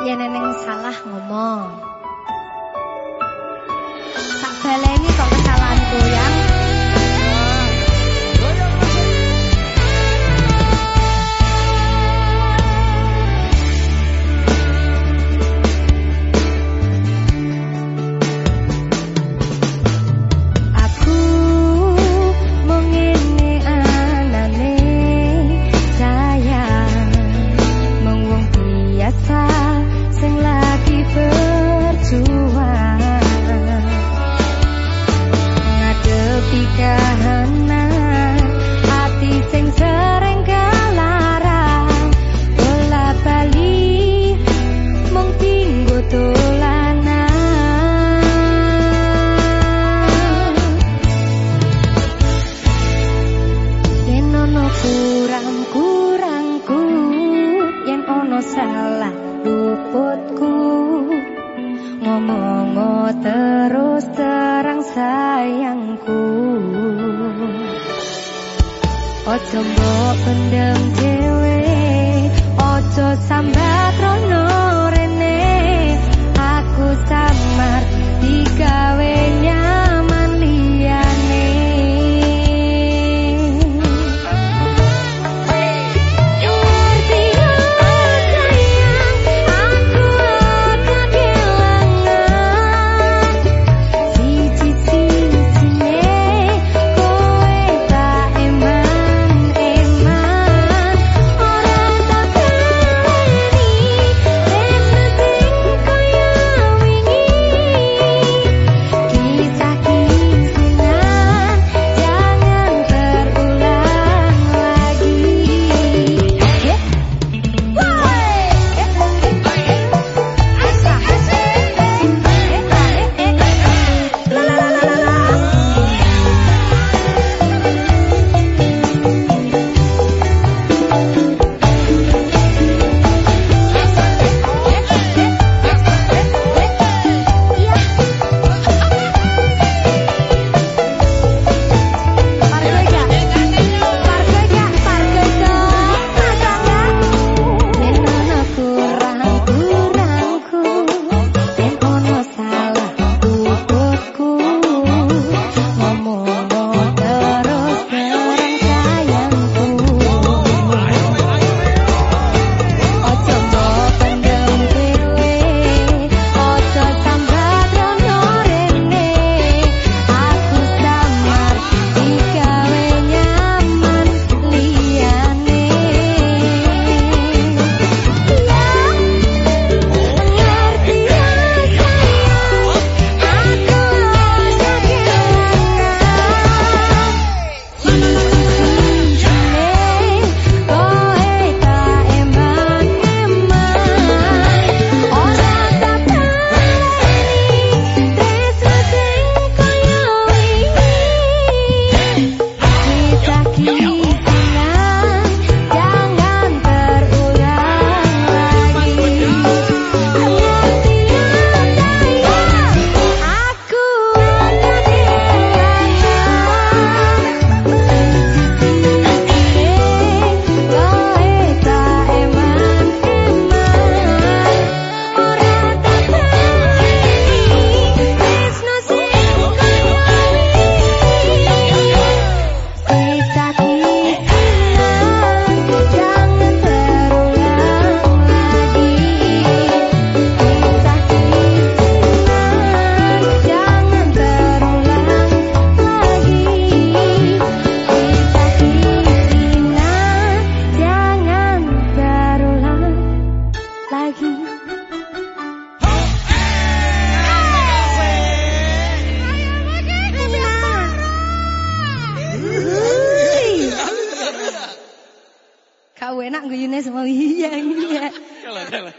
yen neneng salah ngomong. Tak baleni kok kesalahanku ya. Salah luputku. Ngomong terus terang sayangku. Ojo mbok pendem dhewe ojo sambat rono Kau enak guyune semua iya iya. Kalau kalau.